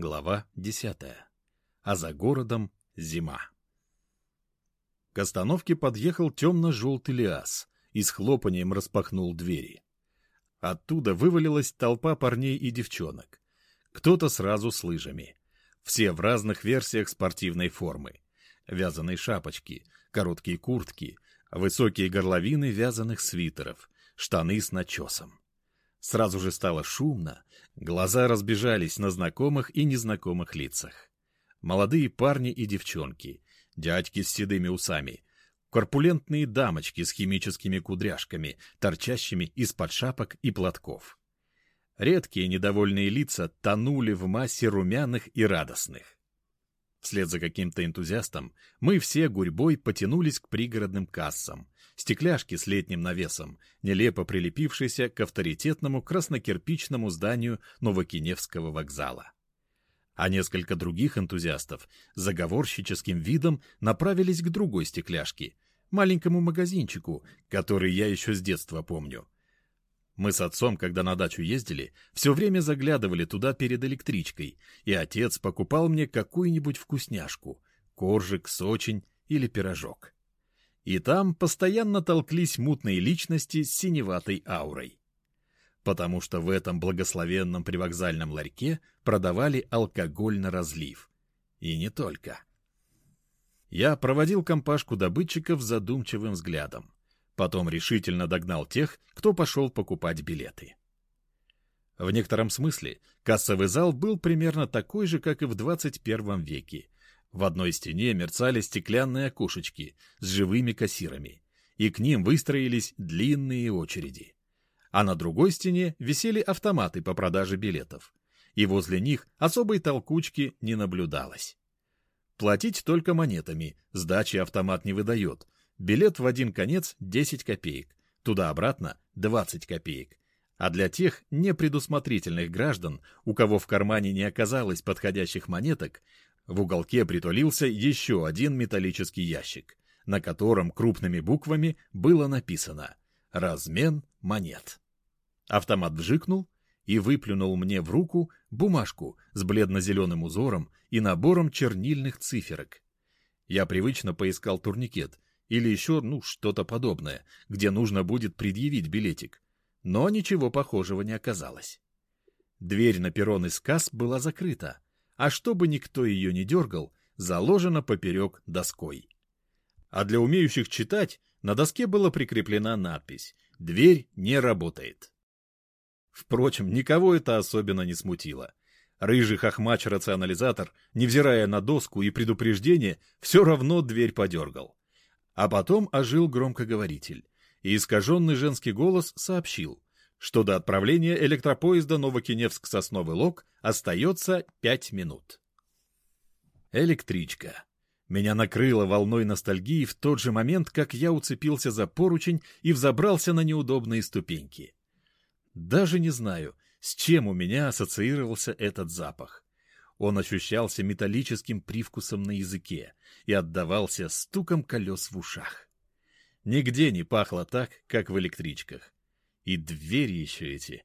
Глава 10. А за городом зима. К остановке подъехал темно-желтый лиас и с хлопанием распахнул двери. Оттуда вывалилась толпа парней и девчонок. Кто-то сразу с лыжами. Все в разных версиях спортивной формы. Вязаные шапочки, короткие куртки, высокие горловины вязаных свитеров, штаны с начесом. Сразу же стало шумно, глаза разбежались на знакомых и незнакомых лицах. Молодые парни и девчонки, дядьки с седыми усами, корпулентные дамочки с химическими кудряшками, торчащими из-под шапок и платков. Редкие недовольные лица тонули в массе румяных и радостных. Вслед за каким-то энтузиастом мы все гурьбой потянулись к пригородным кассам. Стекляшки с летним навесом, нелепо прилепившиеся к авторитетному краснокирпичному зданию Новокиневского вокзала. А несколько других энтузиастов заговорщическим видом направились к другой стекляшке, маленькому магазинчику, который я еще с детства помню — мы с отцом, когда на дачу ездили, все время заглядывали туда перед электричкой, и отец покупал мне какую-нибудь вкусняшку — коржик, сочень или пирожок. И там постоянно толклись мутные личности с синеватой аурой. Потому что в этом благословенном привокзальном ларьке продавали алкоголь на разлив. И не только. Я проводил компашку добытчиков задумчивым взглядом. Потом решительно догнал тех, кто пошел покупать билеты. В некотором смысле кассовый зал был примерно такой же, как и в 21 веке. В одной стене мерцали стеклянные окошечки с живыми кассирами, и к ним выстроились длинные очереди. А на другой стене висели автоматы по продаже билетов, и возле них особой толкучки не наблюдалось. Платить только монетами, сдачи автомат не выдает, Билет в один конец 10 копеек, туда-обратно 20 копеек. А для тех непредусмотрительных граждан, у кого в кармане не оказалось подходящих монеток, в уголке притулился еще один металлический ящик, на котором крупными буквами было написано «Размен монет». Автомат вжикнул и выплюнул мне в руку бумажку с бледно-зеленым узором и набором чернильных циферок. Я привычно поискал турникет — или еще, ну, что-то подобное, где нужно будет предъявить билетик. Но ничего похожего не оказалось. Дверь на перрон из касс была закрыта, а чтобы никто ее не дергал, заложена поперек доской. А для умеющих читать на доске была прикреплена надпись «Дверь не работает». Впрочем, никого это особенно не смутило. Рыжий хохмач-рационализатор, невзирая на доску и предупреждение, все равно дверь подергал. А потом ожил громкоговоритель, и искаженный женский голос сообщил, что до отправления электропоезда Новокиневск-Сосновый Лог остается пять минут. Электричка. Меня накрыло волной ностальгии в тот же момент, как я уцепился за поручень и взобрался на неудобные ступеньки. Даже не знаю, с чем у меня ассоциировался этот запах. Он ощущался металлическим привкусом на языке и отдавался стуком колес в ушах. Нигде не пахло так, как в электричках. И двери еще эти.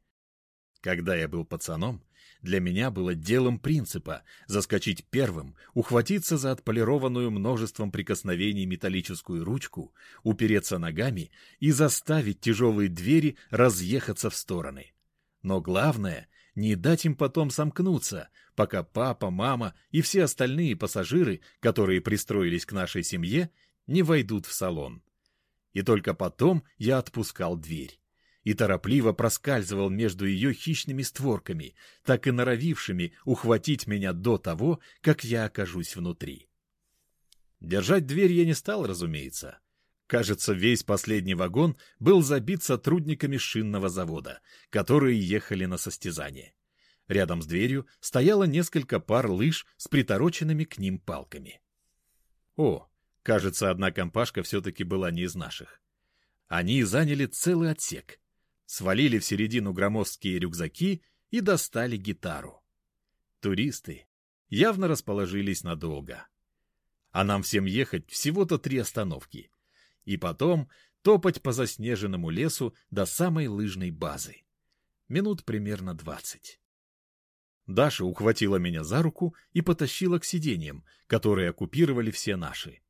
Когда я был пацаном, для меня было делом принципа заскочить первым, ухватиться за отполированную множеством прикосновений металлическую ручку, упереться ногами и заставить тяжелые двери разъехаться в стороны. Но главное не дать им потом сомкнуться, пока папа, мама и все остальные пассажиры, которые пристроились к нашей семье, не войдут в салон. И только потом я отпускал дверь и торопливо проскальзывал между ее хищными створками, так и норовившими ухватить меня до того, как я окажусь внутри. Держать дверь я не стал, разумеется. Кажется, весь последний вагон был забит сотрудниками шинного завода, которые ехали на состязание. Рядом с дверью стояло несколько пар лыж с притороченными к ним палками. О, кажется, одна компашка все-таки была не из наших. Они заняли целый отсек, свалили в середину громоздкие рюкзаки и достали гитару. Туристы явно расположились надолго. А нам всем ехать всего-то три остановки — и потом топать по заснеженному лесу до самой лыжной базы. Минут примерно двадцать. Даша ухватила меня за руку и потащила к сиденьям, которые оккупировали все наши.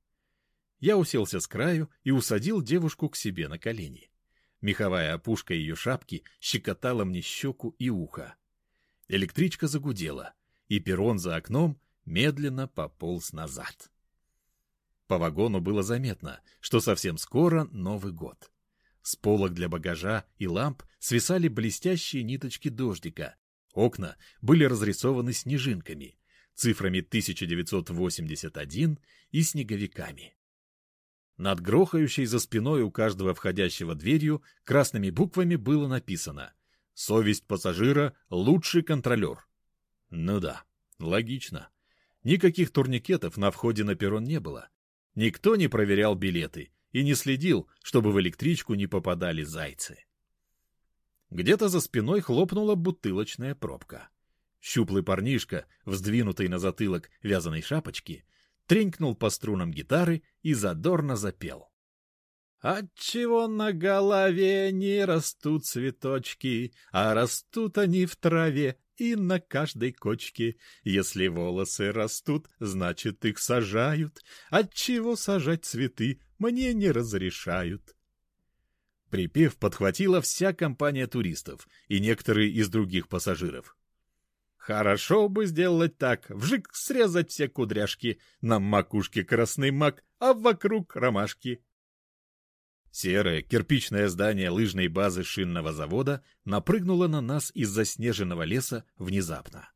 Я уселся с краю и усадил девушку к себе на колени. Меховая опушка ее шапки щекотала мне щеку и ухо. Электричка загудела, и перрон за окном медленно пополз назад. По вагону было заметно, что совсем скоро Новый год. С полок для багажа и ламп свисали блестящие ниточки дождика. Окна были разрисованы снежинками, цифрами 1981 и снеговиками. Над грохающей за спиной у каждого входящего дверью красными буквами было написано «Совесть пассажира – лучший контролер». Ну да, логично. Никаких турникетов на входе на перрон не было. Никто не проверял билеты и не следил, чтобы в электричку не попадали зайцы. Где-то за спиной хлопнула бутылочная пробка. Щуплый парнишка, вздвинутый на затылок вязаной шапочки, тренькнул по струнам гитары и задорно запел. Отчего на голове не растут цветочки, а растут они в траве и на каждой кочке. Если волосы растут, значит их сажают. Отчего сажать цветы мне не разрешают. Припев подхватила вся компания туристов и некоторые из других пассажиров. Хорошо бы сделать так, вжик срезать все кудряшки, на макушке красный мак, а вокруг ромашки. Серое кирпичное здание лыжной базы шинного завода напрыгнуло на нас из заснеженного леса внезапно.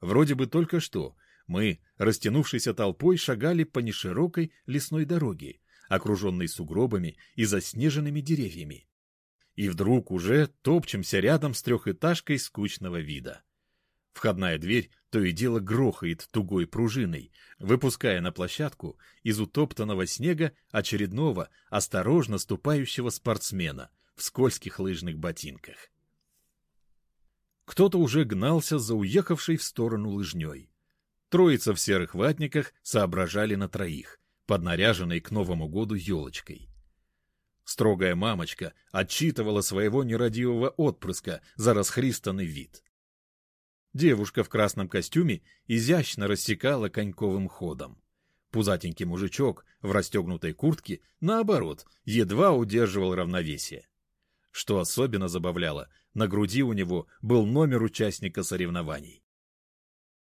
Вроде бы только что мы, растянувшейся толпой, шагали по неширокой лесной дороге, окруженной сугробами и заснеженными деревьями. И вдруг уже топчемся рядом с трехэтажкой скучного вида. Входная дверь то и дело грохает тугой пружиной, выпуская на площадку из утоптанного снега очередного осторожно ступающего спортсмена в скользких лыжных ботинках. Кто-то уже гнался за уехавшей в сторону лыжней. Троица в серых ватниках соображали на троих, поднаряженной к Новому году елочкой. Строгая мамочка отчитывала своего нерадивого отпрыска за расхристанный вид. Девушка в красном костюме изящно рассекала коньковым ходом. Пузатенький мужичок в расстегнутой куртке, наоборот, едва удерживал равновесие. Что особенно забавляло, на груди у него был номер участника соревнований.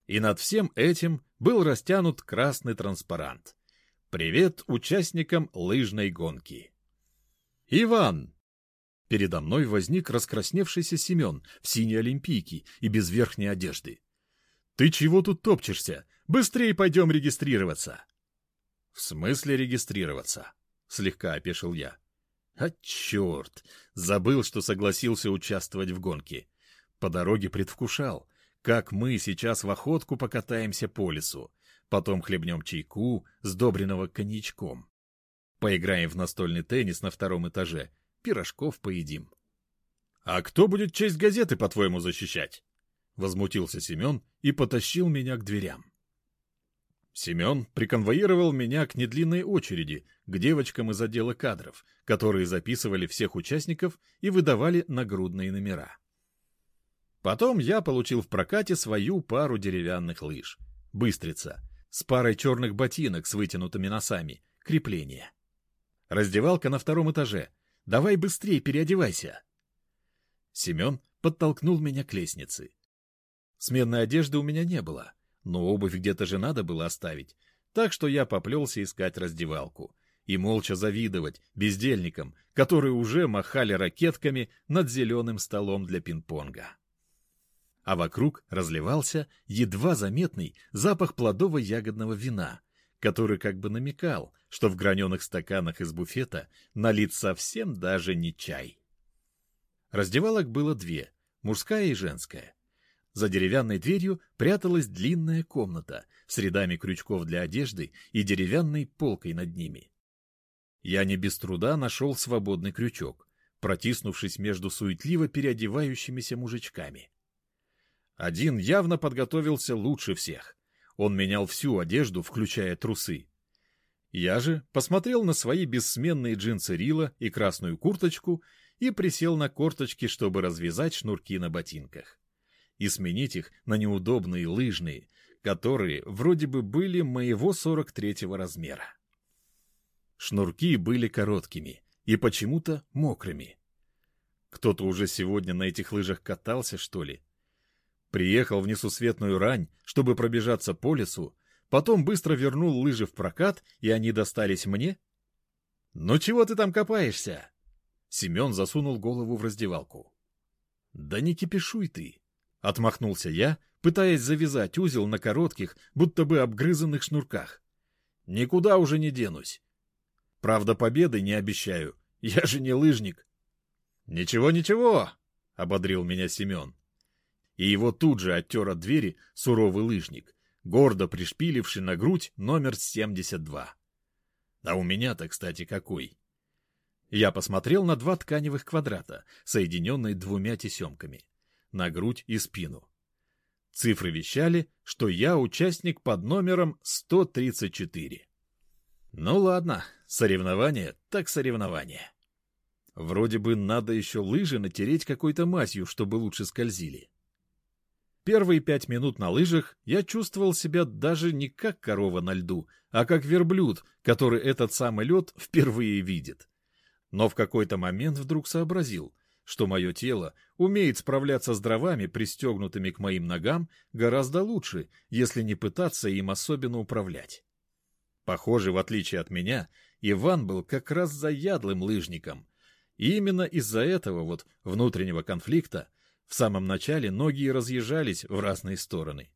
И над всем этим был растянут красный транспарант. «Привет участникам лыжной гонки!» «Иван, Передо мной возник раскрасневшийся Семен в синей олимпийке и без верхней одежды. «Ты чего тут топчешься? Быстрее пойдем регистрироваться!» «В смысле регистрироваться?» — слегка опешил я. «А черт! Забыл, что согласился участвовать в гонке. По дороге предвкушал, как мы сейчас в охотку покатаемся по лесу, потом хлебнем чайку, сдобренного коньячком. Поиграем в настольный теннис на втором этаже — пирожков поедим. — А кто будет честь газеты, по-твоему, защищать? — возмутился Семен и потащил меня к дверям. Семен приконвоировал меня к недлинной очереди, к девочкам из отдела кадров, которые записывали всех участников и выдавали нагрудные номера. Потом я получил в прокате свою пару деревянных лыж. Быстрица. С парой черных ботинок с вытянутыми носами. Крепление. Раздевалка на втором этаже. Давай быстрее переодевайся. Семен подтолкнул меня к лестнице. Сменной одежды у меня не было, но обувь где-то же надо было оставить, так что я поплелся искать раздевалку и молча завидовать бездельникам, которые уже махали ракетками над зеленым столом для пинг-понга. А вокруг разливался едва заметный запах плодово-ягодного вина, который как бы намекал, что в граненых стаканах из буфета налит совсем даже не чай. Раздевалок было две, мужская и женская. За деревянной дверью пряталась длинная комната с рядами крючков для одежды и деревянной полкой над ними. Я не без труда нашел свободный крючок, протиснувшись между суетливо переодевающимися мужичками. Один явно подготовился лучше всех. Он менял всю одежду, включая трусы. Я же посмотрел на свои бессменные джинсы Рила и красную курточку и присел на корточки, чтобы развязать шнурки на ботинках. и сменить их на неудобные лыжные, которые вроде бы были моего 43-го размера. Шнурки были короткими и почему-то мокрыми. Кто-то уже сегодня на этих лыжах катался, что ли? Приехал в несусветную рань, чтобы пробежаться по лесу, потом быстро вернул лыжи в прокат, и они достались мне? «Ну чего ты там копаешься?» Семен засунул голову в раздевалку. «Да не кипишуй ты!» — отмахнулся я, пытаясь завязать узел на коротких, будто бы обгрызанных шнурках. «Никуда уже не денусь. Правда, победы не обещаю, я же не лыжник». «Ничего, ничего!» — ободрил меня Семен. И его тут же оттер от двери суровый лыжник, гордо пришпиливший на грудь номер 72. А у меня-то, кстати, какой? Я посмотрел на два тканевых квадрата, соединенные двумя тесемками, на грудь и спину. Цифры вещали, что я участник под номером 134. Ну ладно, соревнование так соревнование. Вроде бы надо еще лыжи натереть какой-то мазью, чтобы лучше скользили. Первые пять минут на лыжах я чувствовал себя даже не как корова на льду, а как верблюд, который этот самый лед впервые видит но в какой-то момент вдруг сообразил, что мое тело умеет справляться с дровами, пристегнутыми к моим ногам, гораздо лучше, если не пытаться им особенно управлять. Похоже, в отличие от меня, Иван был как раз заядлым лыжником. И именно из-за этого вот внутреннего конфликта в самом начале ноги разъезжались в разные стороны.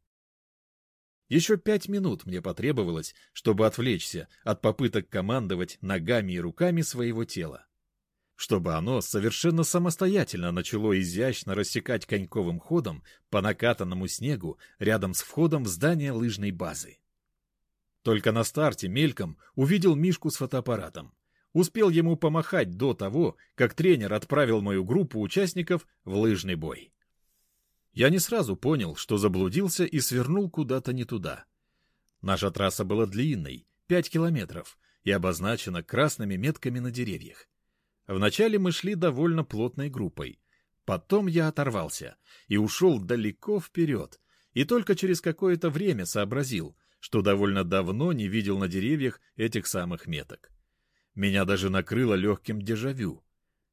Еще пять минут мне потребовалось, чтобы отвлечься от попыток командовать ногами и руками своего тела чтобы оно совершенно самостоятельно начало изящно рассекать коньковым ходом по накатанному снегу рядом с входом в здание лыжной базы. Только на старте мельком увидел Мишку с фотоаппаратом. Успел ему помахать до того, как тренер отправил мою группу участников в лыжный бой. Я не сразу понял, что заблудился и свернул куда-то не туда. Наша трасса была длинной, пять километров, и обозначена красными метками на деревьях. Вначале мы шли довольно плотной группой. Потом я оторвался и ушел далеко вперед, и только через какое-то время сообразил, что довольно давно не видел на деревьях этих самых меток. Меня даже накрыло легким дежавю.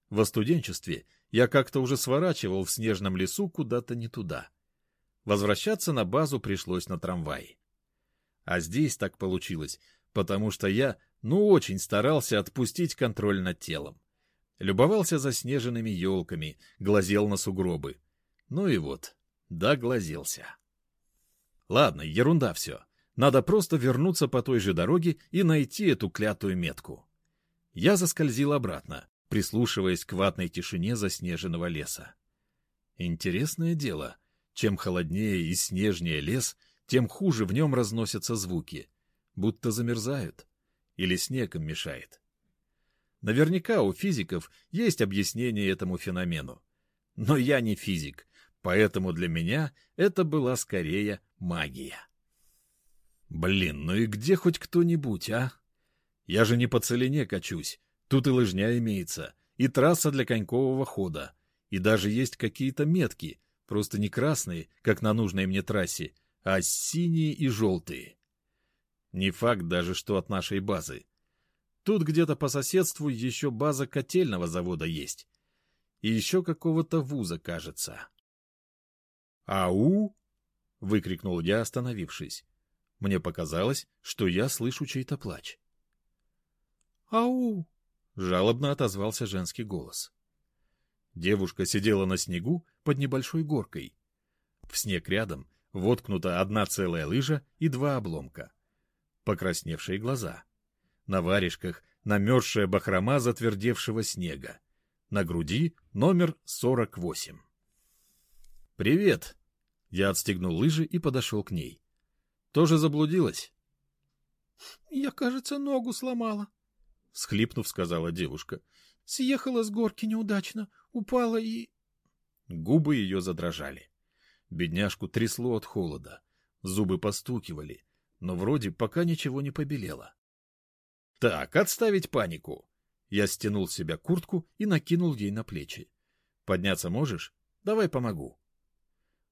Во студенчестве я как-то уже сворачивал в снежном лесу куда-то не туда. Возвращаться на базу пришлось на трамвае. А здесь так получилось, потому что я, ну, очень старался отпустить контроль над телом. Любовался заснеженными елками, глазел на сугробы. Ну и вот, доглазелся. Ладно, ерунда все. Надо просто вернуться по той же дороге и найти эту клятую метку. Я заскользил обратно, прислушиваясь к ватной тишине заснеженного леса. Интересное дело. Чем холоднее и снежнее лес, тем хуже в нем разносятся звуки. Будто замерзают. Или снег им мешает. Наверняка у физиков есть объяснение этому феномену. Но я не физик, поэтому для меня это была скорее магия. Блин, ну и где хоть кто-нибудь, а? Я же не по целине качусь. Тут и лыжня имеется, и трасса для конькового хода, и даже есть какие-то метки, просто не красные, как на нужной мне трассе, а синие и желтые. Не факт даже, что от нашей базы. Тут где-то по соседству еще база котельного завода есть. И еще какого-то вуза, кажется. «Ау!» — выкрикнул я, остановившись. Мне показалось, что я слышу чей-то плач. «Ау!» — жалобно отозвался женский голос. Девушка сидела на снегу под небольшой горкой. В снег рядом воткнута одна целая лыжа и два обломка. Покрасневшие глаза — на варежках намерзшая бахрома затвердевшего снега. На груди номер 48. «Привет!» Я отстегнул лыжи и подошел к ней. «Тоже заблудилась?» «Я, кажется, ногу сломала», — схлипнув, сказала девушка. «Съехала с горки неудачно, упала и...» Губы ее задрожали. Бедняжку трясло от холода. Зубы постукивали, но вроде пока ничего не побелело. Так, отставить панику. Я стянул с себя куртку и накинул ей на плечи. Подняться можешь? Давай помогу.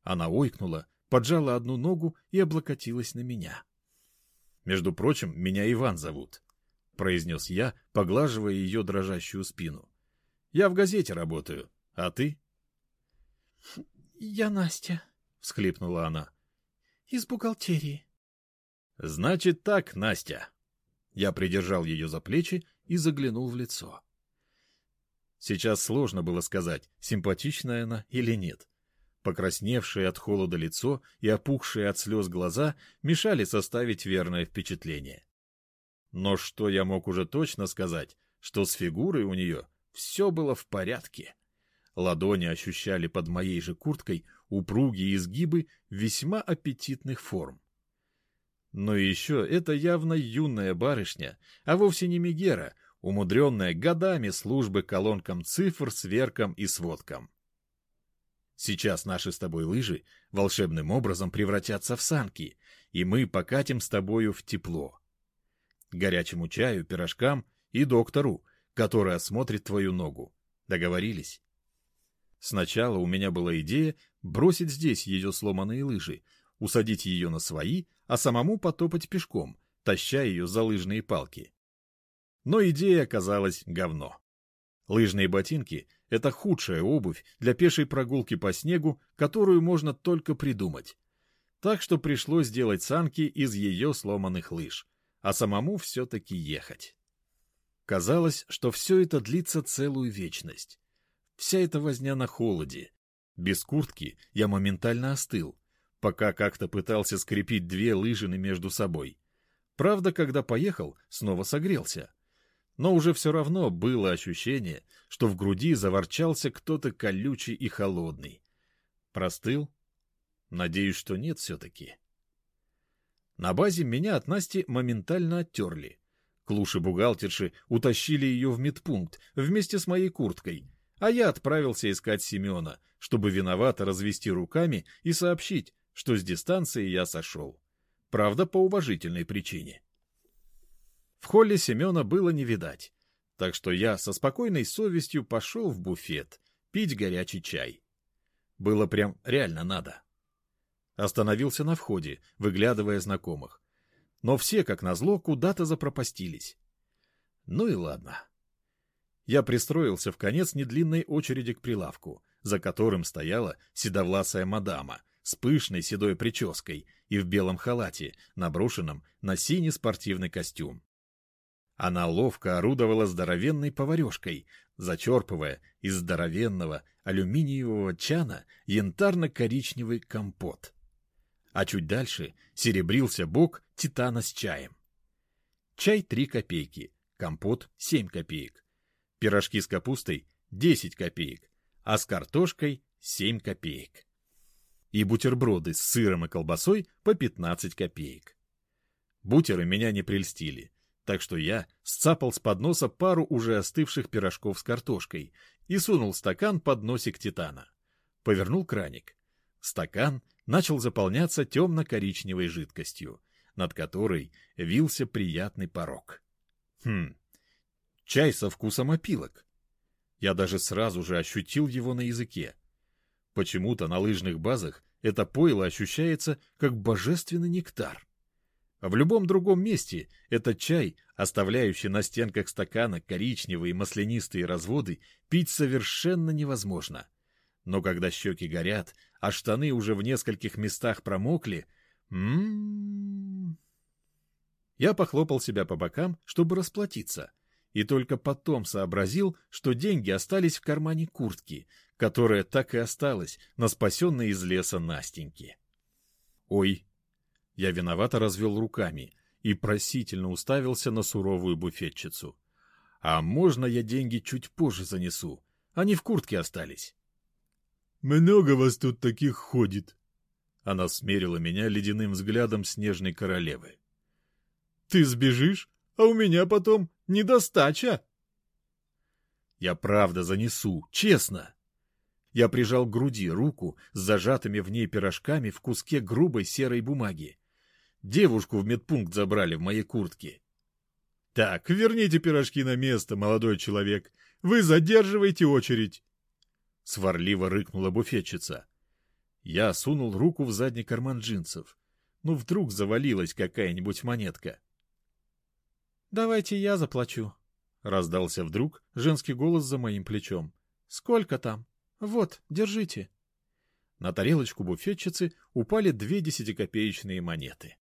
Она ойкнула, поджала одну ногу и облокотилась на меня. «Между прочим, меня Иван зовут», — произнес я, поглаживая ее дрожащую спину. «Я в газете работаю, а ты?» «Я Настя», — всхлипнула она. «Из бухгалтерии». «Значит так, Настя». Я придержал ее за плечи и заглянул в лицо. Сейчас сложно было сказать, симпатичная она или нет. Покрасневшее от холода лицо и опухшие от слез глаза мешали составить верное впечатление. Но что я мог уже точно сказать, что с фигурой у нее все было в порядке. Ладони ощущали под моей же курткой упругие изгибы весьма аппетитных форм. Но еще это явно юная барышня, а вовсе не Мегера, умудренная годами службы колонкам цифр, сверкам и сводкам. Сейчас наши с тобой лыжи волшебным образом превратятся в санки, и мы покатим с тобою в тепло. Горячему чаю, пирожкам и доктору, который осмотрит твою ногу. Договорились? Сначала у меня была идея бросить здесь ее сломанные лыжи, усадить ее на свои, а самому потопать пешком, таща ее за лыжные палки. Но идея оказалась говно. Лыжные ботинки — это худшая обувь для пешей прогулки по снегу, которую можно только придумать. Так что пришлось сделать санки из ее сломанных лыж, а самому все-таки ехать. Казалось, что все это длится целую вечность. Вся эта возня на холоде. Без куртки я моментально остыл, пока как-то пытался скрепить две лыжины между собой. Правда, когда поехал, снова согрелся но уже все равно было ощущение, что в груди заворчался кто-то колючий и холодный. Простыл? Надеюсь, что нет все-таки. На базе меня от Насти моментально оттерли. Клуши-бухгалтерши утащили ее в медпункт вместе с моей курткой, а я отправился искать Семена, чтобы виновато развести руками и сообщить, что с дистанции я сошел. Правда, по уважительной причине. В холле Семена было не видать, так что я со спокойной совестью пошел в буфет пить горячий чай. Было прям реально надо. Остановился на входе, выглядывая знакомых. Но все, как назло, куда-то запропастились. Ну и ладно. Я пристроился в конец недлинной очереди к прилавку, за которым стояла седовласая мадама с пышной седой прической и в белом халате, наброшенном на синий спортивный костюм. Она ловко орудовала здоровенной поварешкой, зачерпывая из здоровенного алюминиевого чана янтарно-коричневый компот. А чуть дальше серебрился бок титана с чаем. Чай — три копейки, компот — семь копеек, пирожки с капустой — десять копеек, а с картошкой — семь копеек. И бутерброды с сыром и колбасой по пятнадцать копеек. Бутеры меня не прельстили — так что я сцапал с подноса пару уже остывших пирожков с картошкой и сунул стакан под носик Титана. Повернул краник. Стакан начал заполняться темно-коричневой жидкостью, над которой вился приятный порог. Хм, чай со вкусом опилок. Я даже сразу же ощутил его на языке. Почему-то на лыжных базах это пойло ощущается как божественный нектар. В любом другом месте этот чай, оставляющий на стенках стакана коричневые маслянистые разводы, пить совершенно невозможно. Но когда щеки горят, а штаны уже в нескольких местах промокли, м Я похлопал себя по бокам, чтобы расплатиться, и только потом сообразил, что деньги остались в кармане куртки, которая так и осталась на спасенной из леса Настеньке. Ой, я виновато развел руками и просительно уставился на суровую буфетчицу. «А можно я деньги чуть позже занесу? Они в куртке остались». «Много вас тут таких ходит?» Она смерила меня ледяным взглядом снежной королевы. «Ты сбежишь, а у меня потом недостача!» «Я правда занесу, честно!» Я прижал к груди руку с зажатыми в ней пирожками в куске грубой серой бумаги. Девушку в медпункт забрали в моей куртке. Так, верните пирожки на место, молодой человек. Вы задерживаете очередь. Сварливо рыкнула буфетчица. Я сунул руку в задний карман джинсов. Ну, вдруг завалилась какая-нибудь монетка. «Давайте я заплачу», — раздался вдруг женский голос за моим плечом. «Сколько там? Вот, держите». На тарелочку буфетчицы упали две десятикопеечные монеты.